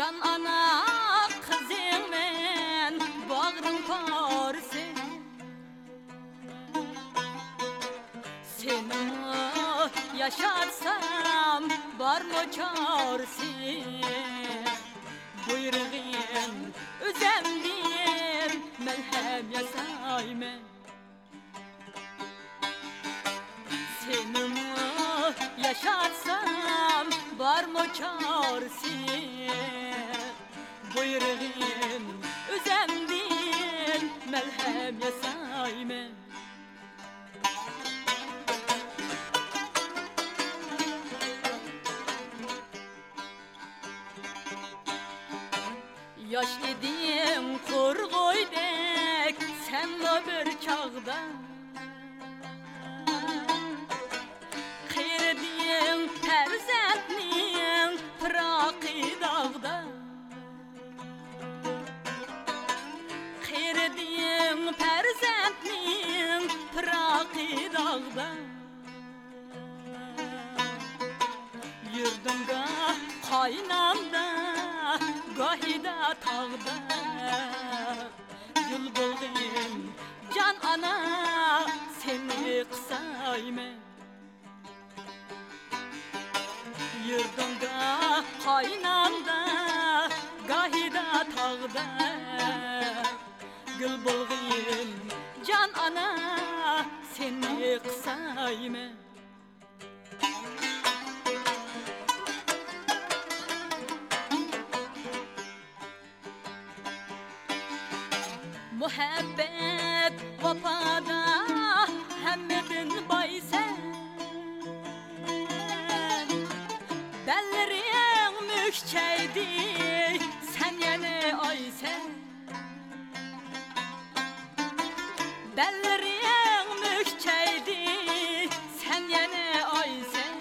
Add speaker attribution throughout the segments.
Speaker 1: Can ana kızım ben bağrım tarse Seni yaşarsam var mı çaresi Buyurğun üzemdim melhem yasaymen Seni yaşarsam var mı çaresi Buyurğun üzemdim melhem yasaymen Yaş idim kurgoydek sen de bir çağda Kıyırdın perzentnin pıraqı dağda. Yurdumda kaynamda Gahida tağda. Gül bulgayım can ana Seni kısaymen Yurdumda kaynamda Gahida tağda Gül bulgayım can ana Seni kısaymen Muhabbet vafada hemmedin baysen Bellerin müşçeydi sen yine aysen Bellerin müşçeydi sen yine aysen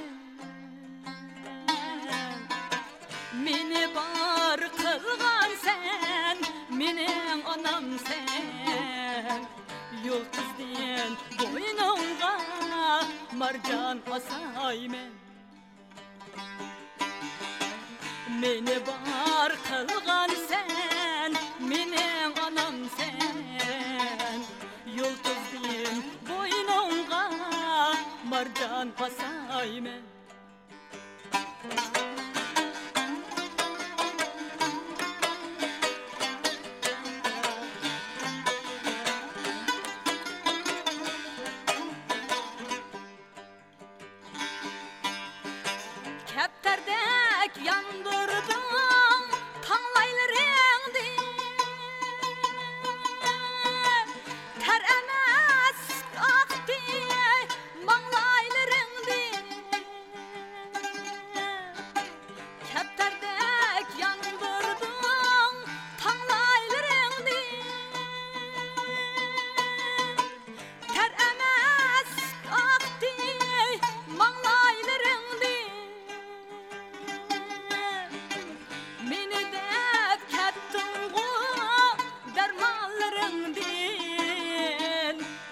Speaker 1: Mini bar kılgan sen Minin anam sen Yıldız diyen boynunga Marcan asaymen Meni bar kılgan Amen.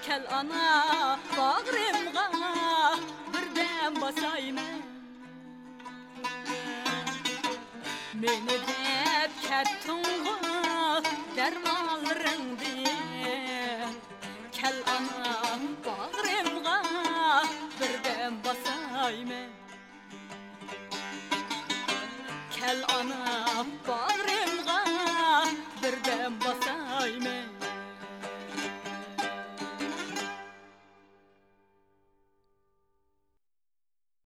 Speaker 1: Kel ana bağrımga birden basaymen Meni dep kettin go dermanlarımdin